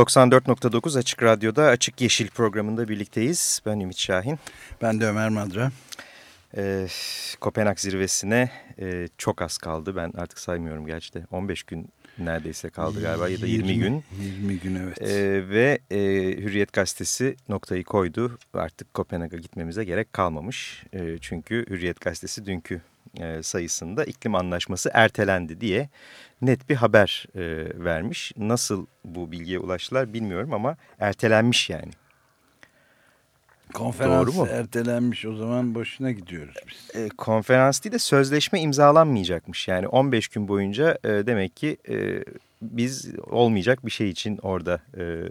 94.9 Açık Radyo'da Açık Yeşil programında birlikteyiz. Ben Ümit Şahin. Ben de Ömer Madra. Ee, Kopenhag zirvesine e, çok az kaldı. Ben artık saymıyorum gerçi de. 15 gün neredeyse kaldı galiba ya da 20, 20 gün. 20 gün evet. Ee, ve e, Hürriyet Gazetesi noktayı koydu. Artık Kopenhag'a gitmemize gerek kalmamış. E, çünkü Hürriyet Gazetesi dünkü e, sayısında iklim anlaşması ertelendi diye net bir haber e, vermiş. Nasıl bu bilgiye ulaştılar bilmiyorum ama ertelenmiş yani. Konferans Doğru mu? ertelenmiş o zaman boşuna gidiyoruz biz. E, konferans değil de sözleşme imzalanmayacakmış. Yani 15 gün boyunca e, demek ki e, biz olmayacak bir şey için orada e,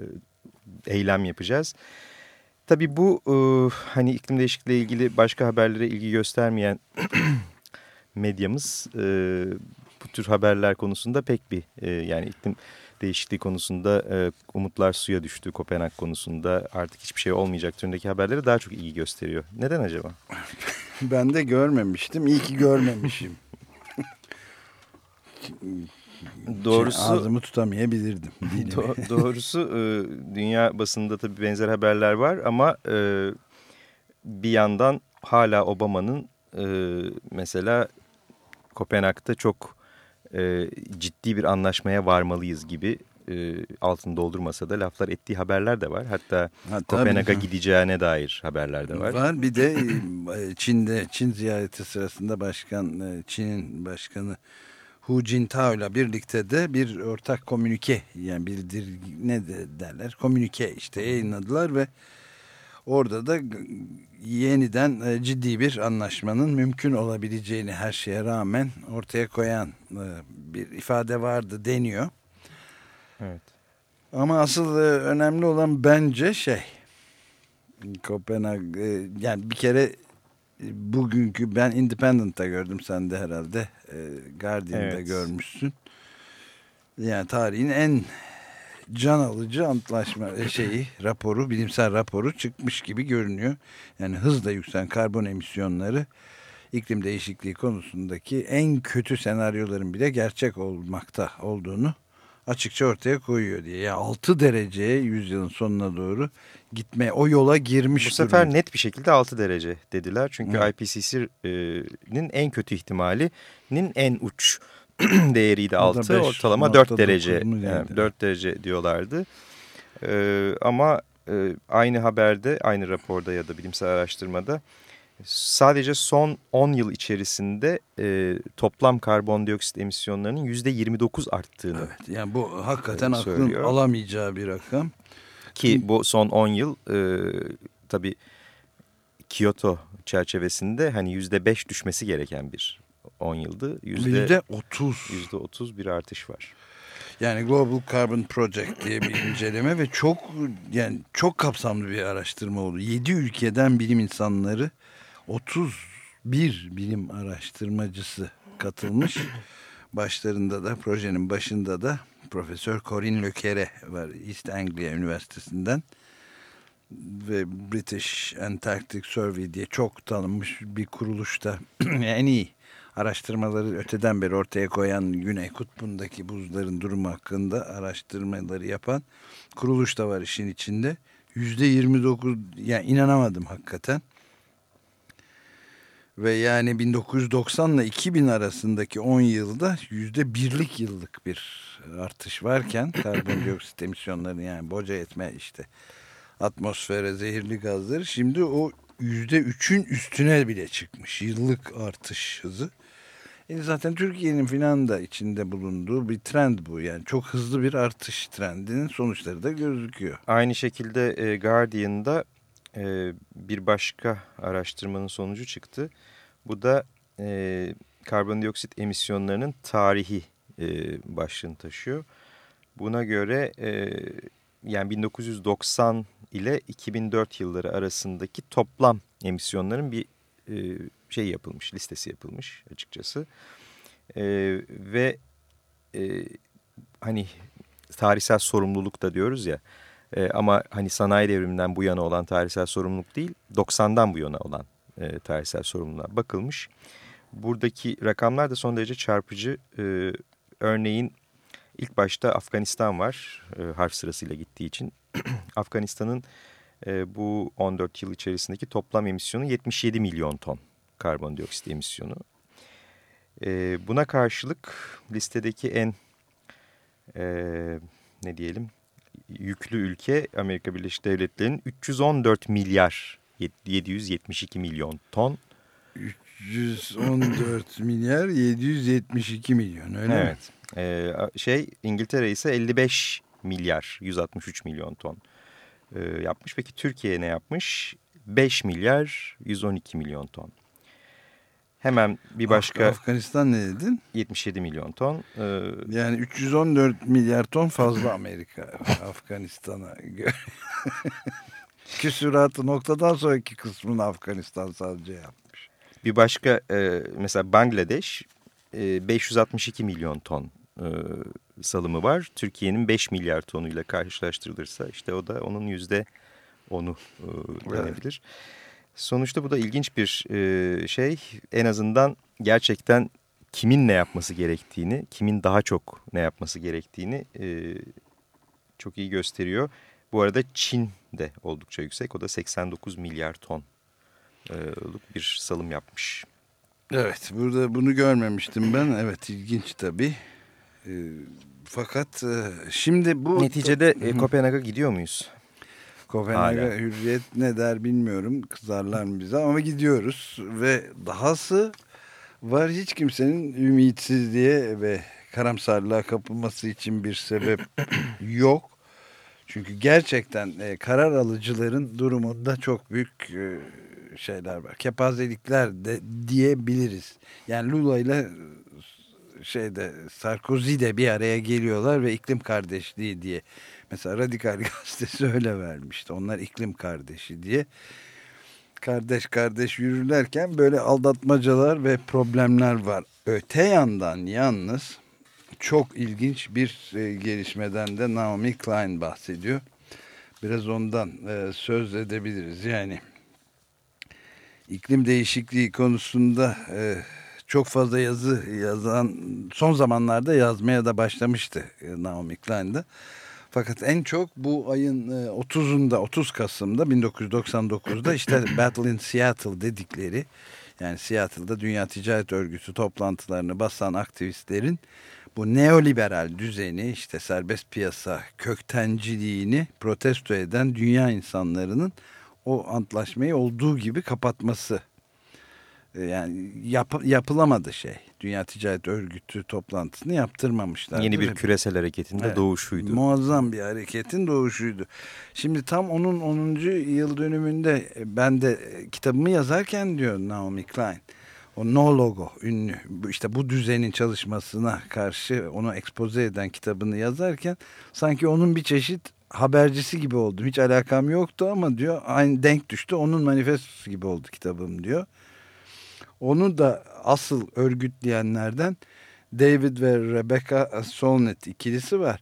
eylem yapacağız. Tabii bu e, hani iklim değişikliği ile ilgili başka haberlere ilgi göstermeyen medyamız e, bu tür haberler konusunda pek bir e, yani iklim değişikliği konusunda e, umutlar suya düştü. Kopenhag konusunda artık hiçbir şey olmayacak türündeki haberlere daha çok ilgi gösteriyor. Neden acaba? ben de görmemiştim. İyi ki görmemişim. doğrusu şey, ağzımı tutamayabilirdim. Do doğrusu e, dünya basında tabii benzer haberler var ama e, bir yandan hala Obama'nın e, mesela Kopenhag'da çok e, ciddi bir anlaşmaya varmalıyız gibi e, altını doldurmasa da laflar ettiği haberler de var. Hatta ha, Kopenhag'a gideceğine dair haberler de var. Var bir de e, Çin'de Çin ziyareti sırasında başkan e, Çin'in başkanı Hu Jintao ile birlikte de bir ortak komünike yani bildir ne de derler komünike işte yayınladılar ve orada da yeniden e, ciddi bir anlaşmanın mümkün olabileceğini her şeye rağmen ortaya koyan e, bir ifade vardı deniyor. Evet. Ama asıl e, önemli olan bence şey Kopenhag yani bir kere bugünkü ben Independent'ta gördüm sen de herhalde Guardian'da evet. görmüşsün. Yani tarihin en can alıcı antlaşma e, şeyi raporu bilimsel raporu çıkmış gibi görünüyor. Yani hızla yükselen karbon emisyonları iklim değişikliği konusundaki en kötü senaryoların bile gerçek olmakta olduğunu açıkça ortaya koyuyor diye. Yani 6 dereceye yüzyılın sonuna doğru gitme o yola girmiş. Bu sefer durumda. net bir şekilde 6 derece dediler. Çünkü. IPCC'nin en kötü ihtimalinin en uç değeriydi 6 ortalama 4 derece yani 4 derece diyorlardı. Ee, ama e, aynı haberde aynı raporda ya da bilimsel araştırmada sadece son 10 yıl içerisinde e, toplam karbondioksit emisyonlarının %29 arttığını Evet yani bu hakikaten e, aklın alamayacağı bir rakam. Ki bu son 10 yıl e, tabii Kyoto çerçevesinde hani %5 düşmesi gereken bir 10 yıldı. Yüzde 30. Yüzde 30 bir artış var. Yani Global Carbon Project diye bir inceleme ve çok yani çok kapsamlı bir araştırma oldu. 7 ülkeden bilim insanları 31 bilim araştırmacısı katılmış. Başlarında da projenin başında da Profesör Corinne Lökere var East Anglia Üniversitesi'nden ve British Antarctic Survey diye çok tanınmış bir kuruluşta en iyi araştırmaları öteden beri ortaya koyan Güney Kutbu'ndaki buzların durumu hakkında araştırmaları yapan kuruluş da var işin içinde. Yüzde 29 yani inanamadım hakikaten. Ve yani 1990 ile 2000 arasındaki 10 yılda yüzde birlik yıllık bir artış varken karbondioksit emisyonlarını yani boca etme işte atmosfere zehirli gazları şimdi o yüzde üçün üstüne bile çıkmış yıllık artış hızı. E zaten Türkiye'nin filan da içinde bulunduğu bir trend bu. Yani çok hızlı bir artış trendinin sonuçları da gözüküyor. Aynı şekilde e, Guardian'da e, bir başka araştırmanın sonucu çıktı. Bu da karbondioksit emisyonlarının tarihi başlığını taşıyor. Buna göre yani 1990 ile 2004 yılları arasındaki toplam emisyonların bir şey yapılmış, listesi yapılmış açıkçası. E, ve e, hani tarihsel sorumluluk da diyoruz ya e, ama hani sanayi devriminden bu yana olan tarihsel sorumluluk değil 90'dan bu yana olan e, tarihsel sorumluluğa bakılmış. Buradaki rakamlar da son derece çarpıcı. E, örneğin ilk başta Afganistan var e, harf sırasıyla gittiği için. Afganistan'ın e, bu 14 yıl içerisindeki toplam emisyonu 77 milyon ton karbondioksit emisyonu. E, buna karşılık listedeki en e, ne diyelim yüklü ülke Amerika Birleşik Devletleri'nin 314 milyar 772 milyon ton. 314 milyar 772 milyon öyle evet. mi? Ee, şey İngiltere ise 55 milyar 163 milyon ton e, yapmış. Peki Türkiye ne yapmış? 5 milyar 112 milyon ton. Hemen bir başka... Afganistan ne dedin? 77 milyon ton. Ee, yani 314 milyar ton fazla Amerika Afganistan'a göre. Küsuratı noktadan sonraki kısmını Afganistan sadece yapmış. Bir başka e, mesela Bangladeş e, 562 milyon ton e, salımı var. Türkiye'nin 5 milyar tonuyla karşılaştırılırsa işte o da onun yüzde onu e, denebilir. Evet. Sonuçta bu da ilginç bir e, şey. En azından gerçekten kimin ne yapması gerektiğini, kimin daha çok ne yapması gerektiğini e, çok iyi gösteriyor. Bu arada Çin de oldukça yüksek. O da 89 milyar tonluk bir salım yapmış. Evet, burada bunu görmemiştim ben. Evet, ilginç tabii. E, fakat e, şimdi bu... Neticede e, Kopenhag'a gidiyor muyuz? Kopenhag'a hürriyet ne der bilmiyorum. Kızarlar mı bize ama gidiyoruz. Ve dahası var hiç kimsenin ümitsizliğe ve karamsarlığa kapılması için bir sebep yok. Çünkü gerçekten e, karar alıcıların durumunda çok büyük e, şeyler var. Kepazelikler de diyebiliriz. Yani Lula ile şeyde Sarkozy de bir araya geliyorlar ve iklim kardeşliği diye Mesela Radikal Gazetesi öyle vermişti. Onlar iklim kardeşi diye. Kardeş kardeş yürürlerken böyle aldatmacalar ve problemler var. Öte yandan yalnız çok ilginç bir e, gelişmeden de Naomi Klein bahsediyor. Biraz ondan e, söz edebiliriz. Yani iklim değişikliği konusunda e, çok fazla yazı yazan son zamanlarda yazmaya da başlamıştı Naomi Klein'de. Fakat en çok bu ayın 30'unda e, 30 Kasım'da 1999'da işte Battle in Seattle dedikleri yani Seattle'da Dünya Ticaret Örgütü toplantılarını basan aktivistlerin bu neoliberal düzeni işte serbest piyasa köktenciliğini protesto eden dünya insanlarının o antlaşmayı olduğu gibi kapatması yani yap, yapılamadı şey. Dünya Ticaret Örgütü toplantısını yaptırmamışlar. Yeni bir küresel hareketin de evet, doğuşuydu. Muazzam bir hareketin doğuşuydu. Şimdi tam onun 10. yıl dönümünde e, ben de e, kitabımı yazarken diyor Naomi Klein. O No Logo ünlü işte bu düzenin çalışmasına karşı onu ekspoze eden kitabını yazarken sanki onun bir çeşit habercisi gibi oldum. Hiç alakam yoktu ama diyor aynı denk düştü. Onun manifestosu gibi oldu kitabım diyor. Onu da asıl örgütleyenlerden David ve Rebecca Solnit ikilisi var.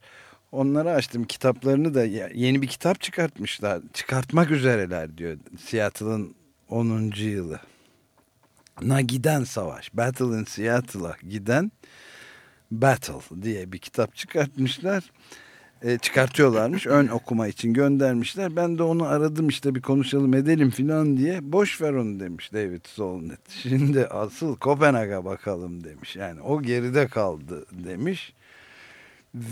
Onları açtım kitaplarını da yeni bir kitap çıkartmışlar. Çıkartmak üzereler diyor Seattle'ın 10. yılı. Na giden savaş. Battle in Seattle'a giden Battle diye bir kitap çıkartmışlar e, çıkartıyorlarmış. Ön okuma için göndermişler. Ben de onu aradım işte bir konuşalım edelim filan diye. Boş ver onu demiş David Solnit. Şimdi asıl Kopenhag'a bakalım demiş. Yani o geride kaldı demiş.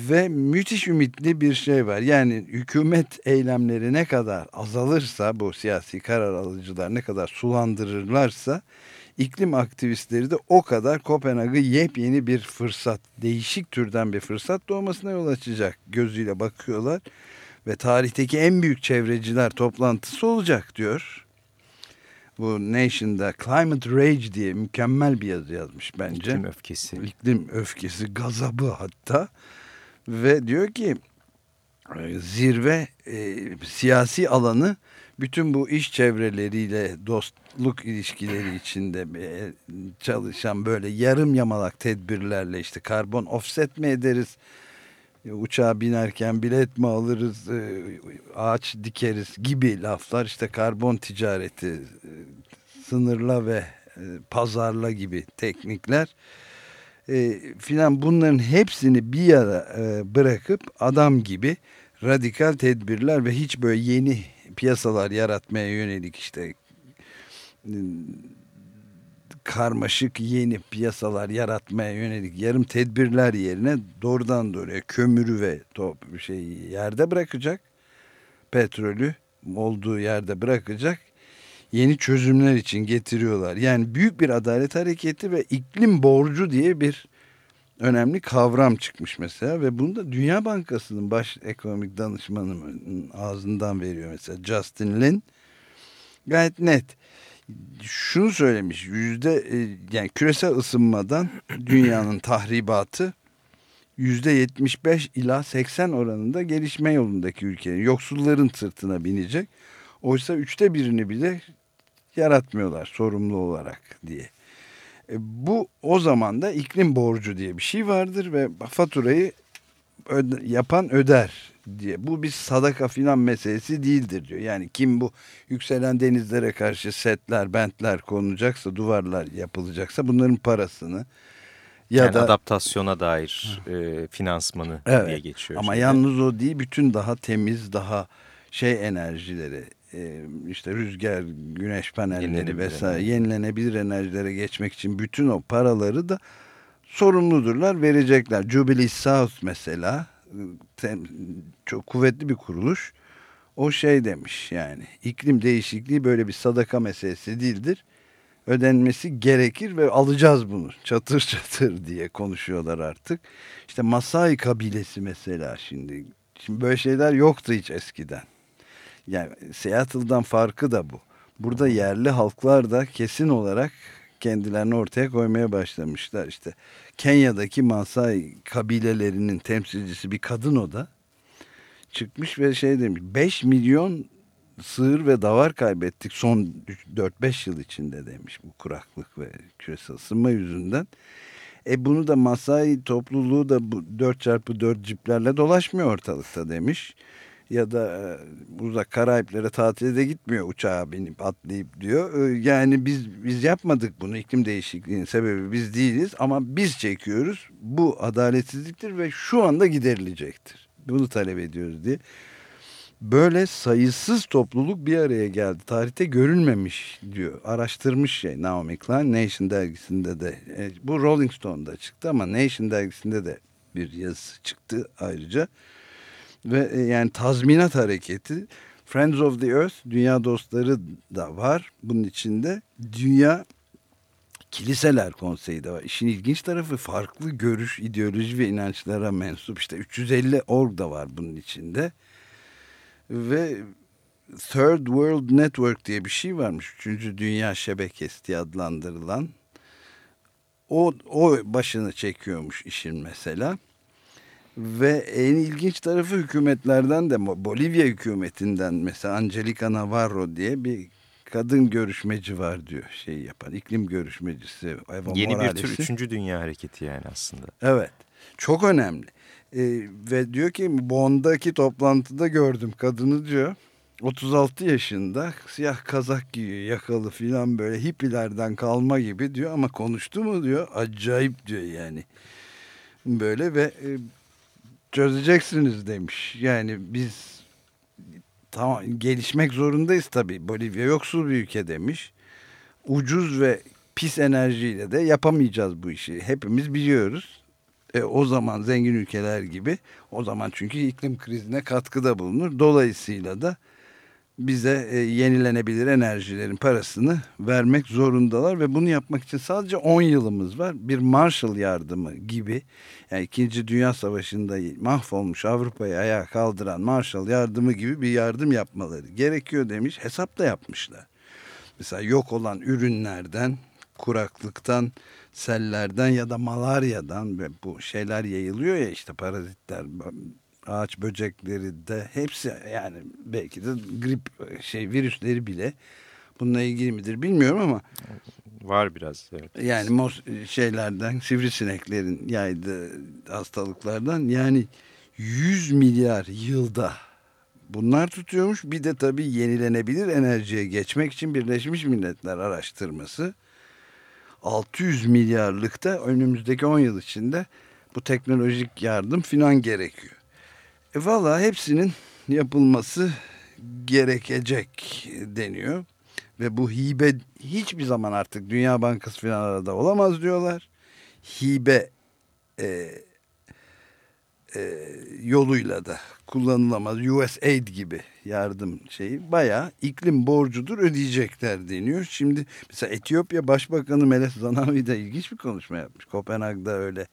Ve müthiş ümitli bir şey var. Yani hükümet eylemleri ne kadar azalırsa bu siyasi karar alıcılar ne kadar sulandırırlarsa iklim aktivistleri de o kadar Kopenhag'ı yepyeni bir fırsat, değişik türden bir fırsat doğmasına yol açacak gözüyle bakıyorlar. Ve tarihteki en büyük çevreciler toplantısı olacak diyor. Bu Nation'da Climate Rage diye mükemmel bir yazı yazmış bence. İklim öfkesi. İklim öfkesi, gazabı hatta. Ve diyor ki e, zirve e, siyasi alanı bütün bu iş çevreleriyle dostluk ilişkileri içinde e, çalışan böyle yarım yamalak tedbirlerle işte karbon offset mi ederiz? E, uçağa binerken bilet mi alırız? Ağaç dikeriz gibi laflar işte karbon ticareti sınırla ve pazarla gibi teknikler filan bunların hepsini bir yana bırakıp adam gibi radikal tedbirler ve hiç böyle yeni piyasalar yaratmaya yönelik işte karmaşık yeni piyasalar yaratmaya yönelik yarım tedbirler yerine doğrudan doğruya kömürü ve top şey yerde bırakacak. Petrolü olduğu yerde bırakacak. Yeni çözümler için getiriyorlar. Yani büyük bir adalet hareketi ve iklim borcu diye bir önemli kavram çıkmış mesela ve bunu da Dünya Bankası'nın baş ekonomik danışmanının ağzından veriyor mesela Justin Lin gayet net şunu söylemiş yüzde e, yani küresel ısınmadan dünyanın tahribatı yüzde 75 ila 80 oranında gelişme yolundaki ülkelerin yoksulların sırtına binecek. Oysa üçte birini bile yaratmıyorlar sorumlu olarak diye. E, bu o zaman da iklim borcu diye bir şey vardır ve faturayı öde, yapan öder diye. Bu bir sadaka filan meselesi değildir diyor. Yani kim bu yükselen denizlere karşı setler, bentler konulacaksa, duvarlar yapılacaksa bunların parasını ya yani da adaptasyona dair e, finansmanı evet, diye geçiyor. Ama şeyde. yalnız o değil, bütün daha temiz, daha şey enerjileri, işte rüzgar, güneş panelleri vesaire enerji. yenilenebilir enerjilere geçmek için bütün o paraları da sorumludurlar, verecekler. Jubilee South mesela çok kuvvetli bir kuruluş. O şey demiş yani iklim değişikliği böyle bir sadaka meselesi değildir. Ödenmesi gerekir ve alacağız bunu çatır çatır diye konuşuyorlar artık. İşte Masai kabilesi mesela şimdi. Şimdi böyle şeyler yoktu hiç eskiden. Yani Seattle'dan farkı da bu. Burada yerli halklar da kesin olarak kendilerini ortaya koymaya başlamışlar. İşte Kenya'daki Masai kabilelerinin temsilcisi bir kadın o da çıkmış ve şey demiş 5 milyon sığır ve davar kaybettik son 4-5 yıl içinde demiş bu kuraklık ve küresel ısınma yüzünden. E bunu da Masai topluluğu da bu 4x4 ciplerle dolaşmıyor ortalıkta demiş ya da e, uzak Karayiplere tatile de gitmiyor uçağa binip atlayıp diyor. E, yani biz biz yapmadık bunu iklim değişikliğinin sebebi biz değiliz ama biz çekiyoruz. Bu adaletsizliktir ve şu anda giderilecektir. Bunu talep ediyoruz diye. Böyle sayısız topluluk bir araya geldi. Tarihte görülmemiş diyor. Araştırmış şey Naomi Klein Nation dergisinde de. E, bu Rolling Stone'da çıktı ama Nation dergisinde de bir yazı çıktı ayrıca ve e, yani tazminat hareketi Friends of the Earth dünya dostları da var bunun içinde dünya kiliseler konseyi de var. İşin ilginç tarafı farklı görüş, ideoloji ve inançlara mensup işte 350 org da var bunun içinde. Ve Third World Network diye bir şey varmış. Üçüncü Dünya Şebekesi diye adlandırılan. O, o başını çekiyormuş işin mesela. Ve en ilginç tarafı hükümetlerden de Bolivya hükümetinden mesela Angelica Navarro diye bir kadın görüşmeci var diyor şey yapan iklim görüşmecisi Evo Yeni Morales'i. bir tür üçüncü dünya hareketi yani aslında. Evet çok önemli ee, ve diyor ki Bond'daki toplantıda gördüm kadını diyor 36 yaşında siyah kazak giyiyor yakalı filan böyle hippilerden kalma gibi diyor ama konuştu mu diyor acayip diyor yani böyle ve e, çözeceksiniz demiş. Yani biz tamam gelişmek zorundayız tabii. Bolivya yoksul bir ülke demiş. Ucuz ve pis enerjiyle de yapamayacağız bu işi. Hepimiz biliyoruz. E, o zaman zengin ülkeler gibi o zaman çünkü iklim krizine katkıda bulunur. Dolayısıyla da bize e, yenilenebilir enerjilerin parasını vermek zorundalar ve bunu yapmak için sadece 10 yılımız var. Bir Marshall yardımı gibi yani 2. Dünya Savaşı'nda mahvolmuş Avrupa'yı ayağa kaldıran Marshall yardımı gibi bir yardım yapmaları gerekiyor demiş. Hesap da yapmışlar. Mesela yok olan ürünlerden kuraklıktan, sellerden ya da malaryadan bu şeyler yayılıyor ya işte parazitler, ağaç böcekleri de hepsi yani belki de grip şey virüsleri bile bununla ilgili midir bilmiyorum ama var biraz. Evet. Yani mos şeylerden sivrisineklerin yaydığı hastalıklardan yani 100 milyar yılda bunlar tutuyormuş. Bir de tabii yenilenebilir enerjiye geçmek için Birleşmiş Milletler araştırması 600 milyarlıkta önümüzdeki 10 yıl içinde bu teknolojik yardım filan gerekiyor. E valla hepsinin yapılması gerekecek deniyor. Ve bu hibe hiçbir zaman artık Dünya Bankası falan arada olamaz diyorlar. Hibe e, e, yoluyla da kullanılamaz. USAID gibi yardım şeyi bayağı iklim borcudur ödeyecekler deniyor. Şimdi mesela Etiyopya Başbakanı Meles Zanavi de ilginç bir konuşma yapmış. Kopenhag'da öyle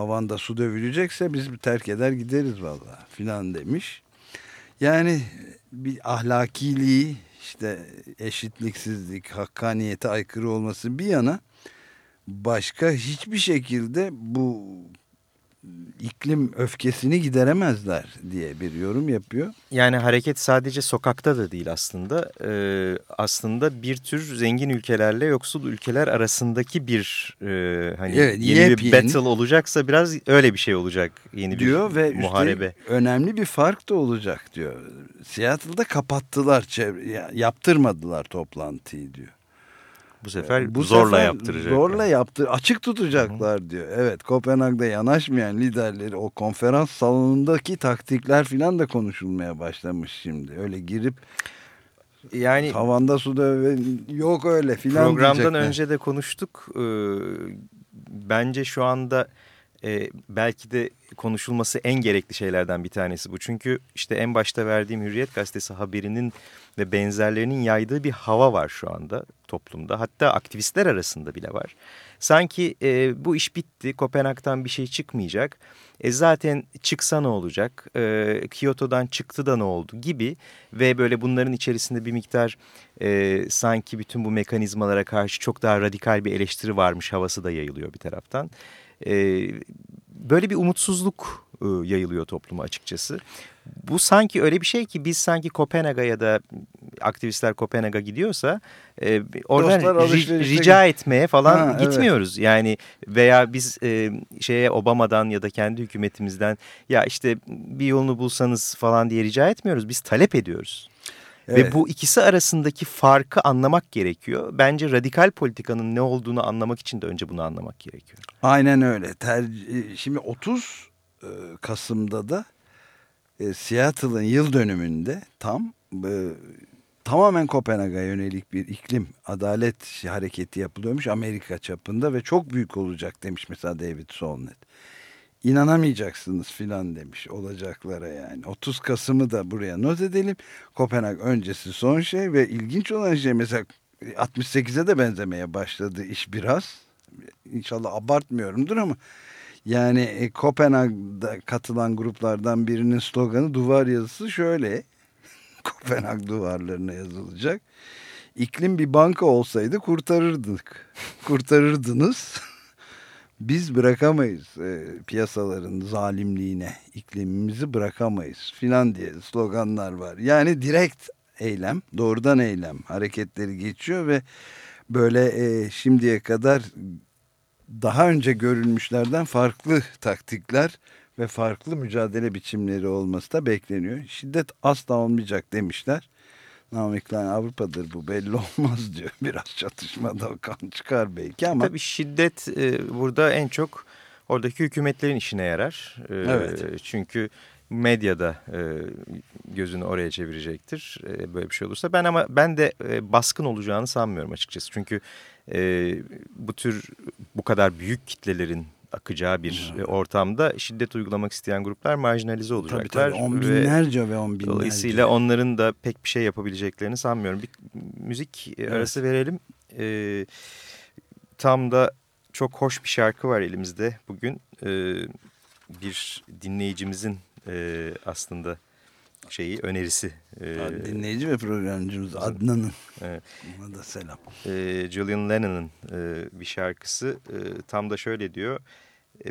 havanda su dövülecekse biz terk eder gideriz valla filan demiş. Yani bir ahlakiliği işte eşitliksizlik, hakkaniyete aykırı olması bir yana başka hiçbir şekilde bu iklim öfkesini gideremezler diye bir yorum yapıyor. Yani hareket sadece sokakta da değil aslında. Ee, aslında bir tür zengin ülkelerle yoksul ülkeler arasındaki bir e, hani evet, yeni yepyeni. bir battle olacaksa biraz öyle bir şey olacak. Yeni diyor bir ve muharebe. önemli bir fark da olacak diyor. Seattle'da kapattılar, yaptırmadılar toplantıyı diyor. Bu sefer bu zorla sefer yaptıracaklar. Zorla yaptır, açık tutacaklar Hı. diyor. Evet, Kopenhag'da yanaşmayan liderleri o konferans salonundaki taktikler filan da konuşulmaya başlamış şimdi. Öyle girip yani havanda suda yok öyle filan Programdan diyecekler. önce de konuştuk. Ee, bence şu anda e, belki de konuşulması en gerekli şeylerden bir tanesi bu. Çünkü işte en başta verdiğim Hürriyet Gazetesi haberinin ve benzerlerinin yaydığı bir hava var şu anda toplumda. Hatta aktivistler arasında bile var. Sanki e, bu iş bitti, Kopenhag'dan bir şey çıkmayacak. E zaten çıksa ne olacak, e, Kyoto'dan çıktı da ne oldu gibi ve böyle bunların içerisinde bir miktar e, sanki bütün bu mekanizmalara karşı çok daha radikal bir eleştiri varmış havası da yayılıyor bir taraftan. E, böyle bir umutsuzluk e, yayılıyor topluma açıkçası. Bu sanki öyle bir şey ki biz sanki Kopenhag'a ya da aktivistler Kopenhag'a gidiyorsa e, oradan rica etmeye falan ha, gitmiyoruz. Evet. Yani veya biz e, şeye Obama'dan ya da kendi hükümetimizden ya işte bir yolunu bulsanız falan diye rica etmiyoruz. Biz talep ediyoruz. Evet. Ve bu ikisi arasındaki farkı anlamak gerekiyor. Bence radikal politikanın ne olduğunu anlamak için de önce bunu anlamak gerekiyor. Aynen öyle. Ter Şimdi 30 e, Kasım'da da e, Seattle'ın yıl dönümünde tam e, tamamen Kopenhag'a yönelik bir iklim adalet hareketi yapılıyormuş Amerika çapında ve çok büyük olacak demiş mesela David Solnit. İnanamayacaksınız filan demiş olacaklara yani. 30 Kasım'ı da buraya not edelim. Kopenhag öncesi son şey ve ilginç olan şey mesela 68'e de benzemeye başladı iş biraz. İnşallah abartmıyorumdur ama yani e, Kopenhag'da katılan gruplardan birinin sloganı duvar yazısı şöyle. Kopenhag duvarlarına yazılacak. İklim bir banka olsaydı kurtarırdık. Kurtarırdınız. Biz bırakamayız e, piyasaların zalimliğine, iklimimizi bırakamayız filan diye sloganlar var. Yani direkt eylem, doğrudan eylem hareketleri geçiyor ve böyle e, şimdiye kadar daha önce görülmüşlerden farklı taktikler ve farklı mücadele biçimleri olması da bekleniyor. Şiddet asla olmayacak demişler. Naomi Klein Avrupa'dır bu belli olmaz diyor. Biraz çatışmada kan çıkar belki ama. Tabii şiddet e, burada en çok oradaki hükümetlerin işine yarar. E, evet. Çünkü medyada e, gözünü oraya çevirecektir e, böyle bir şey olursa. Ben ama ben de e, baskın olacağını sanmıyorum açıkçası. Çünkü e, bu tür bu kadar büyük kitlelerin akacağı bir hmm. ortamda şiddet uygulamak isteyen gruplar marjinalize olacaklar. Tabii tabii on binlerce ve, ve on binlerce. Dolayısıyla onların da pek bir şey yapabileceklerini sanmıyorum. Bir müzik evet. arası verelim. Ee, tam da çok hoş bir şarkı var elimizde bugün. Ee, bir dinleyicimizin e, aslında şeyi önerisi. E, Dinleyici ve programcımız Adnan'ın. Evet. Ona da selam. E, Julian Lennon'ın e, bir şarkısı e, tam da şöyle diyor. E,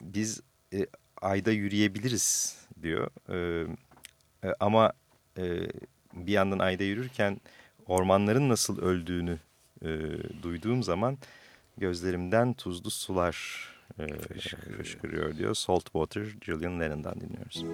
biz e, ayda yürüyebiliriz diyor. E, e, ama e, bir yandan ayda yürürken ormanların nasıl öldüğünü e, duyduğum zaman gözlerimden tuzlu sular e, fışkırıyor diyor. Saltwater Julian Lennon'dan dinliyoruz.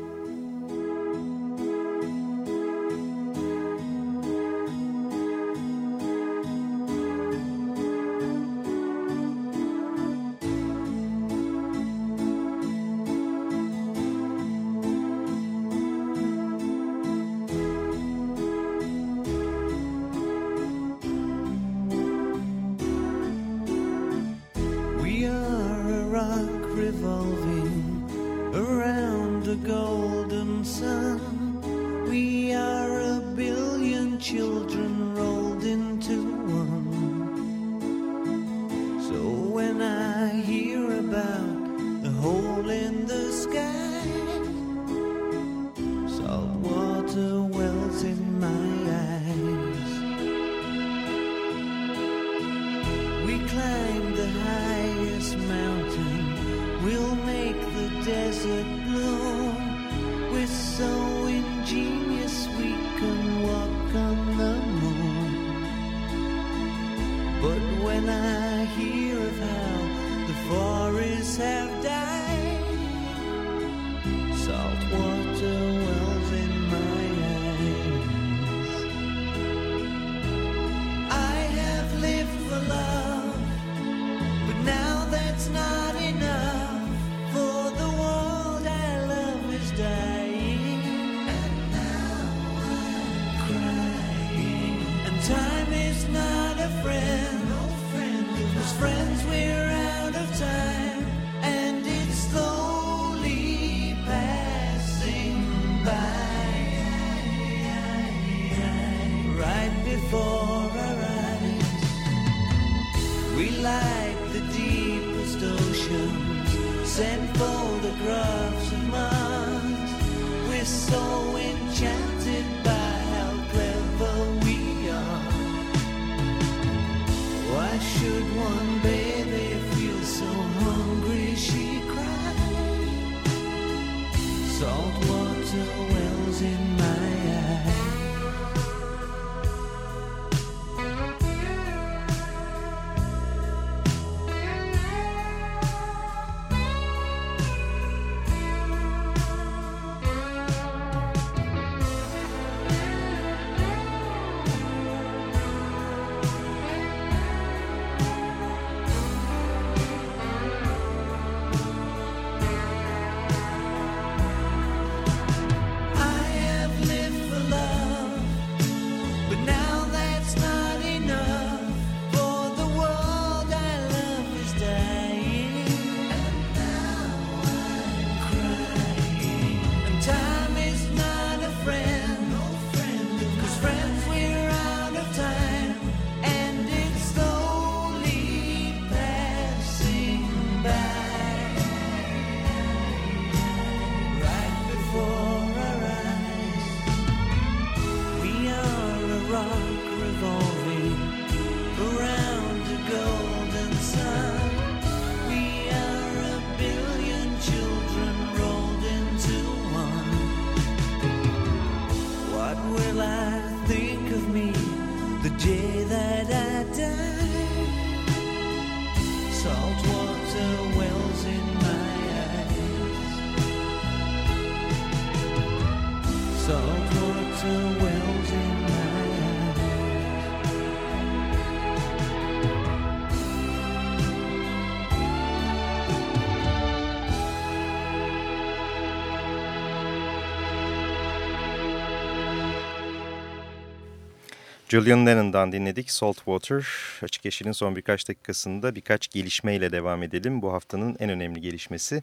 Julian Lennon'dan dinledik Saltwater. Açık Yeşil'in son birkaç dakikasında birkaç gelişmeyle devam edelim. Bu haftanın en önemli gelişmesi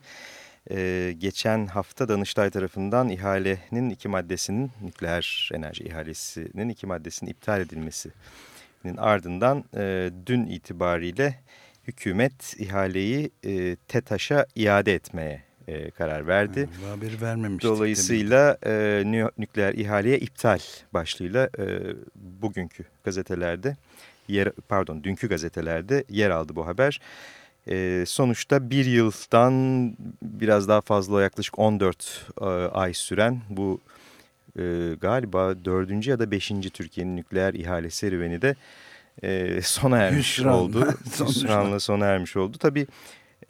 ee, geçen hafta Danıştay tarafından ihalenin iki maddesinin nükleer enerji ihalesinin iki maddesinin iptal edilmesinin ardından e, dün itibariyle hükümet ihaleyi e, TETAŞ'a iade etmeye e, karar verdi. Bu haberi vermemiştik. Dolayısıyla e, nükleer ihaleye iptal başlığıyla e, bugünkü gazetelerde yer pardon dünkü gazetelerde yer aldı bu haber. E, sonuçta bir yıldan biraz daha fazla yaklaşık 14 e, ay süren bu e, galiba dördüncü ya da beşinci Türkiye'nin nükleer ihale serüveni de e, sona ermiş Hüsranla, oldu. Hüsranla sona ermiş oldu. Tabii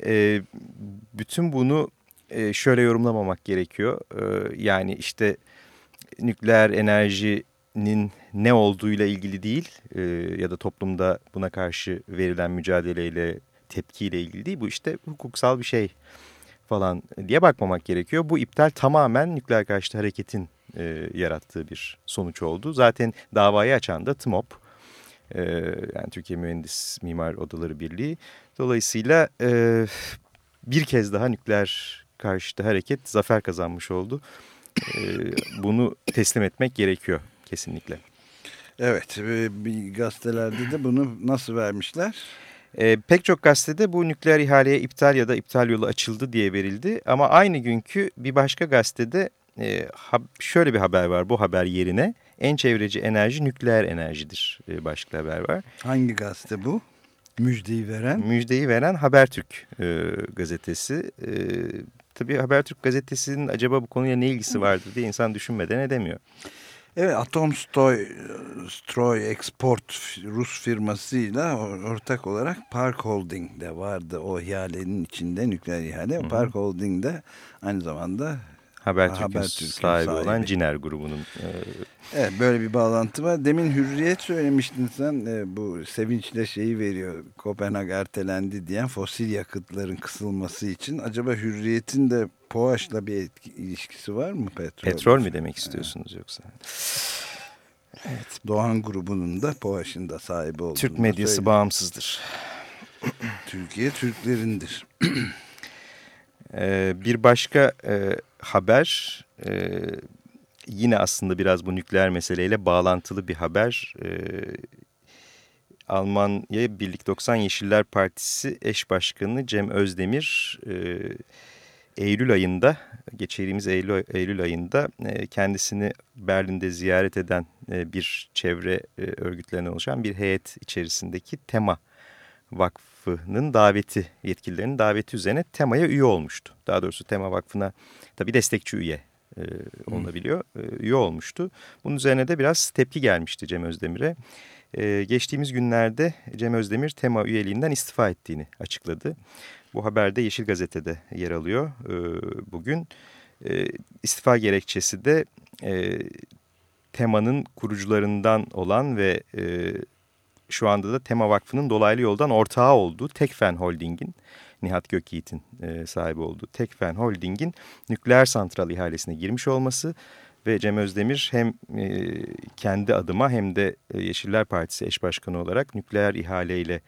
e, bütün bunu e, şöyle yorumlamamak gerekiyor. E, yani işte nükleer enerjinin ne olduğuyla ilgili değil e, ya da toplumda buna karşı verilen mücadeleyle tepkiyle ilgili değil. Bu işte hukuksal bir şey falan diye bakmamak gerekiyor. Bu iptal tamamen nükleer karşıtı hareketin yarattığı bir sonuç oldu. Zaten davayı açan da TMOP. Yani Türkiye Mühendis Mimar Odaları Birliği. Dolayısıyla bir kez daha nükleer karşıtı hareket zafer kazanmış oldu. E, bunu teslim etmek gerekiyor kesinlikle. Evet, bir gazetelerde de bunu nasıl vermişler? E, pek çok gazetede bu nükleer ihaleye iptal ya da iptal yolu açıldı diye verildi. Ama aynı günkü bir başka gazetede e, ha, şöyle bir haber var bu haber yerine. En çevreci enerji nükleer enerjidir e, başka haber var. Hangi gazete bu? Müjdeyi veren? Müjdeyi veren Habertürk e, gazetesi. E, tabii Habertürk gazetesinin acaba bu konuya ne ilgisi vardır diye insan düşünmeden edemiyor. Evet Atomstroy Stroy Export Rus firmasıyla ortak olarak Park Holding de vardı o ihalenin içinde nükleer ihale. Hı -hı. Park Holding de aynı zamanda Habertürk'ün Haber sahibi, sahibi olan Ciner grubunun. E... Evet böyle bir bağlantı var. Demin Hürriyet söylemiştin sen e, bu sevinçle şeyi veriyor. Kopenhag ertelendi diyen fosil yakıtların kısılması için. Acaba Hürriyet'in de POAŞ'la bir etki, ilişkisi var mı petrol? Petrol mü demek istiyorsunuz evet. yoksa? Evet. Doğan grubunun da POAŞ'ın da sahibi olduğunu Türk medyası söyleyeyim. bağımsızdır. Türkiye Türklerindir. ee, bir başka e, haber e, yine aslında biraz bu nükleer meseleyle bağlantılı bir haber. E, Almanya Birlik 90 Yeşiller Partisi eş başkanı Cem Özdemir e, Eylül ayında, geçirdiğimiz Eylül, Eylül ayında e, kendisini Berlin'de ziyaret eden e, bir çevre e, örgütlerine oluşan bir heyet içerisindeki Tema Vakfı'nın daveti, yetkililerinin daveti üzerine Tema'ya üye olmuştu. Daha doğrusu Tema Vakfı'na tabii destekçi üye e, olunabiliyor, e, üye olmuştu. Bunun üzerine de biraz tepki gelmişti Cem Özdemir'e. E, geçtiğimiz günlerde Cem Özdemir Tema üyeliğinden istifa ettiğini açıkladı. Bu haberde Yeşil Gazete'de yer alıyor e, bugün. E, istifa gerekçesi de e, Tema'nın kurucularından olan ve e, şu anda da Tema Vakfı'nın dolaylı yoldan ortağı olduğu Tekfen Holding'in, Nihat Gökyiğit'in e, sahibi olduğu Tekfen Holding'in nükleer santral ihalesine girmiş olması ve Cem Özdemir hem e, kendi adıma hem de e, Yeşiller Partisi eş başkanı olarak nükleer ihaleyle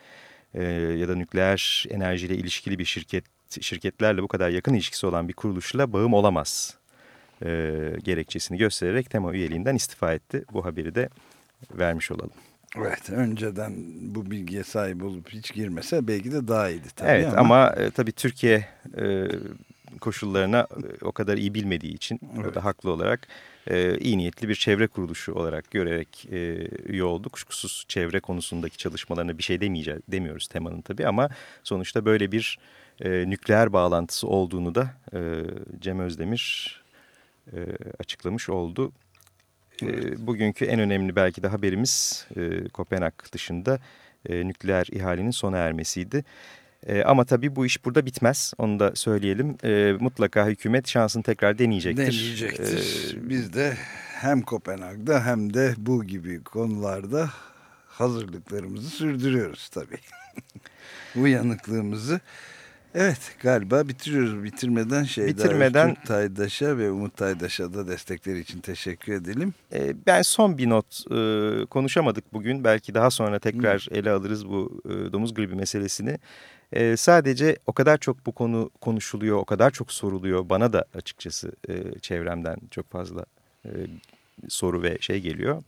e, ya da nükleer enerjiyle ilişkili bir şirket şirketlerle bu kadar yakın ilişkisi olan bir kuruluşla bağım olamaz e, gerekçesini göstererek tema üyeliğinden istifa etti. Bu haberi de vermiş olalım. Evet önceden bu bilgiye sahip olup hiç girmese belki de daha iyiydi tabii Evet ama, ama e, tabii Türkiye e, koşullarına e, o kadar iyi bilmediği için evet. o da haklı olarak e, iyi niyetli bir çevre kuruluşu olarak görerek e, üye oldu. Kuşkusuz çevre konusundaki çalışmalarına bir şey demeyeceğiz, demiyoruz temanın tabii ama sonuçta böyle bir e, nükleer bağlantısı olduğunu da e, Cem Özdemir e, açıklamış oldu. E, evet. E, bugünkü en önemli belki de haberimiz e, Kopenhag dışında e, nükleer ihalenin sona ermesiydi. E, ama tabii bu iş burada bitmez. Onu da söyleyelim. E, mutlaka hükümet şansını tekrar deneyecektir. Deneyecektir. E, Biz de hem Kopenhag'da hem de bu gibi konularda hazırlıklarımızı sürdürüyoruz tabii. Uyanıklığımızı. Evet galiba bitiriyoruz. Bitirmeden şey Bitirmeden, Türk Taydaş'a ve Umut Taydaş'a da destekleri için teşekkür edelim. E, ben son bir not e, konuşamadık bugün. Belki daha sonra tekrar ele alırız bu e, domuz gribi meselesini. E, sadece o kadar çok bu konu konuşuluyor, o kadar çok soruluyor. Bana da açıkçası e, çevremden çok fazla e, soru ve şey geliyor.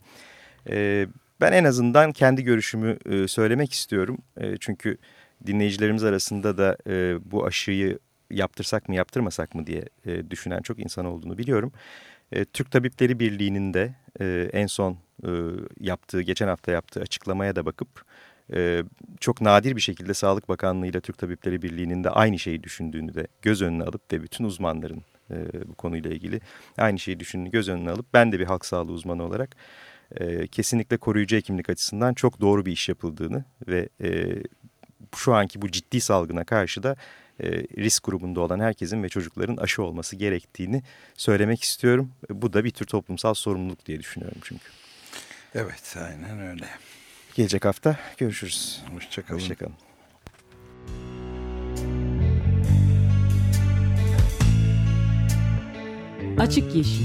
E, ben en azından kendi görüşümü e, söylemek istiyorum. E, çünkü dinleyicilerimiz arasında da e, bu aşıyı yaptırsak mı yaptırmasak mı diye e, düşünen çok insan olduğunu biliyorum. E, Türk Tabipleri Birliği'nin de e, en son e, yaptığı, geçen hafta yaptığı açıklamaya da bakıp e, çok nadir bir şekilde Sağlık Bakanlığı ile Türk Tabipleri Birliği'nin de aynı şeyi düşündüğünü de göz önüne alıp ve bütün uzmanların e, bu konuyla ilgili aynı şeyi düşündüğünü göz önüne alıp ben de bir halk sağlığı uzmanı olarak e, kesinlikle koruyucu hekimlik açısından çok doğru bir iş yapıldığını ve e, şu anki bu ciddi salgına karşı da e, risk grubunda olan herkesin ve çocukların aşı olması gerektiğini söylemek istiyorum. Bu da bir tür toplumsal sorumluluk diye düşünüyorum çünkü. Evet aynen öyle. Gelecek hafta görüşürüz. Hoşçakalın. Hoşçakalın. Açık Yeşil